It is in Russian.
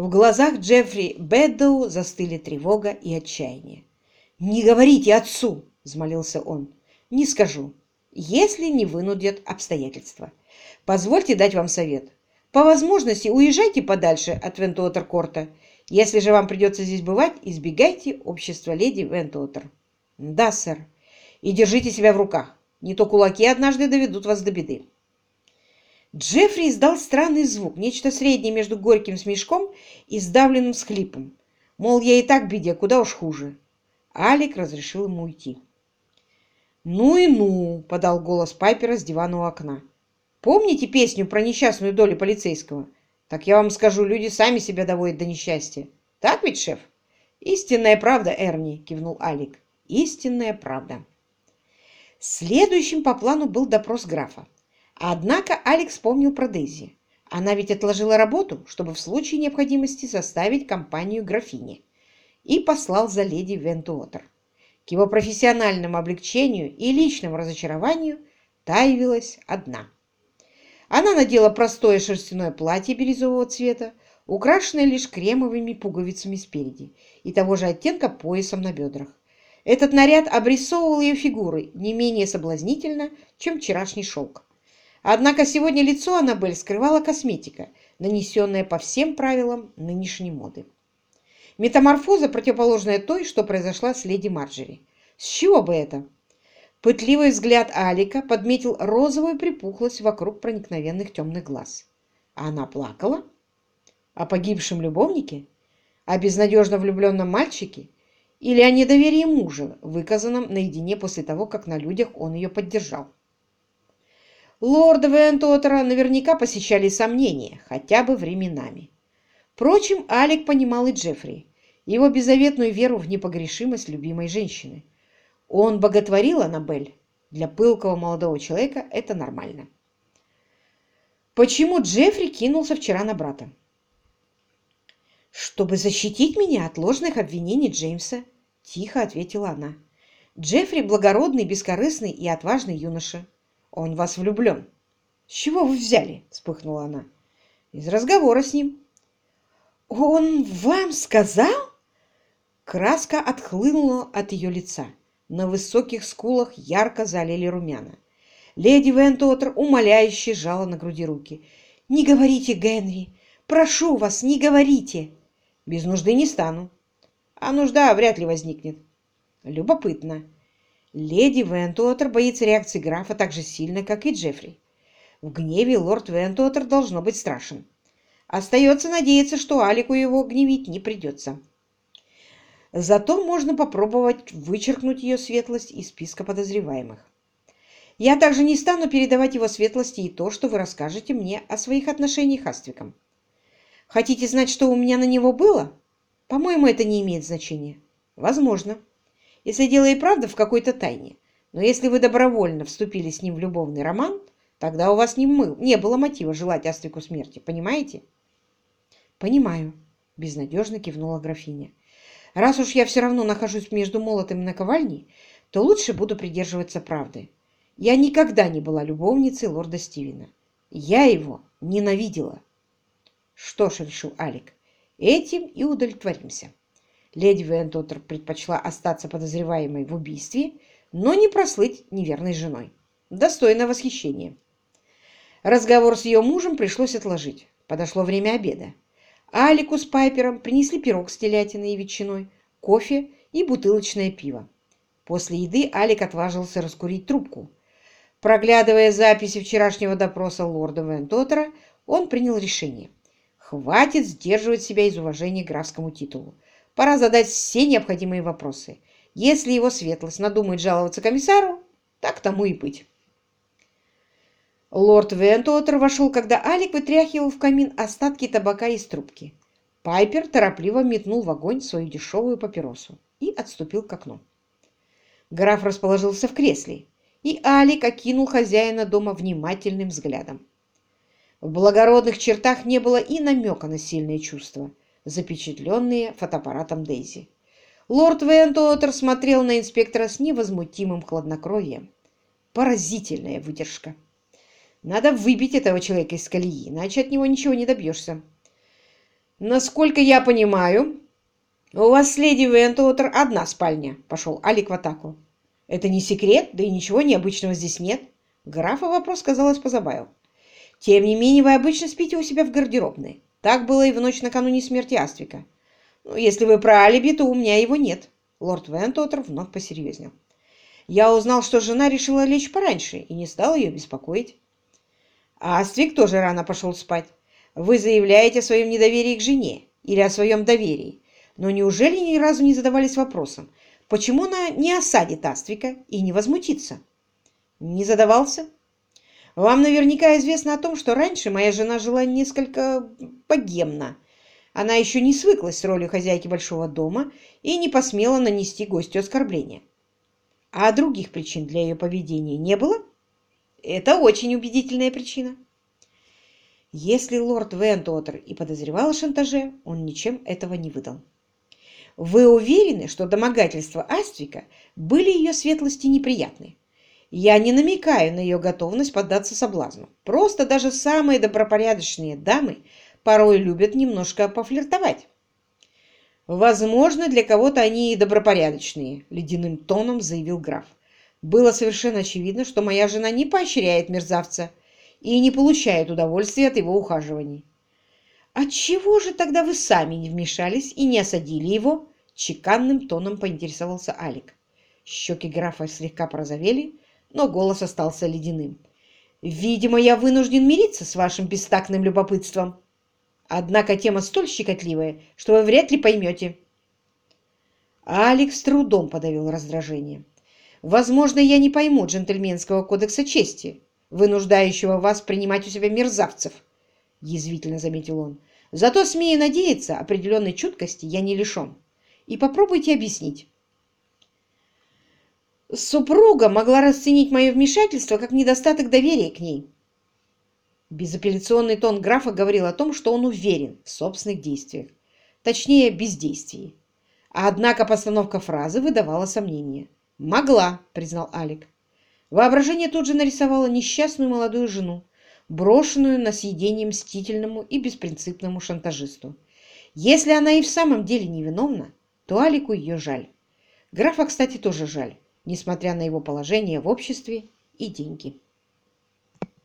В глазах Джеффри Бэддоу застыли тревога и отчаяние. «Не говорите отцу!» — взмолился он. «Не скажу, если не вынудят обстоятельства. Позвольте дать вам совет. По возможности уезжайте подальше от Вентуотер-корта. Если же вам придется здесь бывать, избегайте общества леди Вентуотер». «Да, сэр. И держите себя в руках. Не то кулаки однажды доведут вас до беды». Джеффри издал странный звук, нечто среднее между горьким смешком и сдавленным схлипом. Мол, я и так в беде, куда уж хуже. Алик разрешил ему уйти. «Ну и ну!» — подал голос Пайпера с дивана у окна. «Помните песню про несчастную долю полицейского? Так я вам скажу, люди сами себя доводят до несчастья. Так ведь, шеф?» «Истинная правда, Эрни!» — кивнул Алик. «Истинная правда!» Следующим по плану был допрос графа. Однако Алекс вспомнил про Дейзи. Она ведь отложила работу, чтобы в случае необходимости составить компанию графини, и послал за леди Вентуотер. К его профессиональному облегчению и личному разочарованию та явилась одна. Она надела простое шерстяное платье бирюзового цвета, украшенное лишь кремовыми пуговицами спереди и того же оттенка поясом на бедрах. Этот наряд обрисовывал ее фигуры не менее соблазнительно, чем вчерашний шелк. Однако сегодня лицо Аннабель скрывала косметика, нанесенная по всем правилам нынешней моды. Метаморфоза, противоположная той, что произошла с леди Марджери. С чего бы это? Пытливый взгляд Алика подметил розовую припухлость вокруг проникновенных темных глаз. А она плакала? О погибшем любовнике? О безнадежно влюбленном мальчике? Или о недоверии мужа, выказанном наедине после того, как на людях он ее поддержал? Лорда Вентотера наверняка посещали сомнения, хотя бы временами. Впрочем, Алик понимал и Джеффри, его беззаветную веру в непогрешимость любимой женщины. Он боготворил Аннабель. Для пылкого молодого человека это нормально. Почему Джеффри кинулся вчера на брата? «Чтобы защитить меня от ложных обвинений Джеймса», — тихо ответила она. «Джеффри — благородный, бескорыстный и отважный юноша. Он вас влюблен. С чего вы взяли? Вспыхнула она. Из разговора с ним. Он вам сказал? Краска отхлынула от ее лица. На высоких скулах ярко залили румяна. Леди Вентотер умоляюще сжала на груди руки. «Не говорите, Генри! Прошу вас, не говорите!» «Без нужды не стану. А нужда вряд ли возникнет». «Любопытно. Леди Вентуотер боится реакции графа так же сильно, как и Джеффри. В гневе лорд Вентуотер должно быть страшен. Остается надеяться, что Алику его гневить не придется. Зато можно попробовать вычеркнуть ее светлость из списка подозреваемых. Я также не стану передавать его светлости и то, что вы расскажете мне о своих отношениях с Аствиком. Хотите знать, что у меня на него было? По-моему, это не имеет значения. Возможно если дело и правда в какой-то тайне. Но если вы добровольно вступили с ним в любовный роман, тогда у вас не, не было мотива желать Аствику смерти, понимаете? Понимаю, безнадежно кивнула графиня. Раз уж я все равно нахожусь между молотом и наковальней, то лучше буду придерживаться правды. Я никогда не была любовницей лорда Стивена. Я его ненавидела. Что ж, решил Алик, этим и удовлетворимся. Леди Вентотер предпочла остаться подозреваемой в убийстве, но не прослыть неверной женой. Достойно восхищения. Разговор с ее мужем пришлось отложить. Подошло время обеда. Алику с Пайпером принесли пирог с телятиной и ветчиной, кофе и бутылочное пиво. После еды Алик отважился раскурить трубку. Проглядывая записи вчерашнего допроса лорда Вентотера, он принял решение. Хватит сдерживать себя из уважения к графскому титулу. Пора задать все необходимые вопросы. Если его светлость надумает жаловаться комиссару, так тому и быть. Лорд Вентуотер вошел, когда Алик вытряхивал в камин остатки табака из трубки. Пайпер торопливо метнул в огонь свою дешевую папиросу и отступил к окну. Граф расположился в кресле, и Алик окинул хозяина дома внимательным взглядом. В благородных чертах не было и намека на сильные чувства запечатленные фотоаппаратом Дейзи. Лорд Вентуотер смотрел на инспектора с невозмутимым хладнокровием. Поразительная выдержка. Надо выбить этого человека из колеи, иначе от него ничего не добьешься. Насколько я понимаю, у вас с леди Вентуотер одна спальня, пошел Алик в атаку. Это не секрет, да и ничего необычного здесь нет. Графа вопрос, казалось, позабавил. Тем не менее, вы обычно спите у себя в гардеробной. Так было и в ночь накануне смерти Аствика. Ну, если вы про алиби, то у меня его нет. Лорд Вентотер вновь посерьезнел. Я узнал, что жена решила лечь пораньше и не стал ее беспокоить. А Аствик тоже рано пошел спать. Вы заявляете о своем недоверии к жене или о своем доверии, но неужели ни разу не задавались вопросом, почему она не осадит Аствика и не возмутится? Не задавался? Вам наверняка известно о том, что раньше моя жена жила несколько богемно. Она еще не свыклась с ролью хозяйки большого дома и не посмела нанести гостю оскорбления. А других причин для ее поведения не было? Это очень убедительная причина. Если лорд Вентуотер и подозревал о шантаже, он ничем этого не выдал. Вы уверены, что домогательства Аствика были ее светлости неприятны? Я не намекаю на ее готовность поддаться соблазну. Просто даже самые добропорядочные дамы порой любят немножко пофлиртовать. «Возможно, для кого-то они и добропорядочные», — ледяным тоном заявил граф. «Было совершенно очевидно, что моя жена не поощряет мерзавца и не получает удовольствия от его ухаживаний». «Отчего же тогда вы сами не вмешались и не осадили его?» — чеканным тоном поинтересовался Алик. Щеки графа слегка прозовели, но голос остался ледяным. «Видимо, я вынужден мириться с вашим бестактным любопытством. Однако тема столь щекотливая, что вы вряд ли поймете». Алекс трудом подавил раздражение. «Возможно, я не пойму джентльменского кодекса чести, вынуждающего вас принимать у себя мерзавцев», — язвительно заметил он. «Зато, смею надеяться, определенной чуткости я не лишен. И попробуйте объяснить, Супруга могла расценить мое вмешательство как недостаток доверия к ней. Безапелляционный тон графа говорил о том, что он уверен в собственных действиях, точнее, бездействии. Однако постановка фразы выдавала сомнения. «Могла», — признал Алик. Воображение тут же нарисовало несчастную молодую жену, брошенную на съедение мстительному и беспринципному шантажисту. Если она и в самом деле невиновна, то Алику ее жаль. Графа, кстати, тоже жаль несмотря на его положение в обществе и деньги.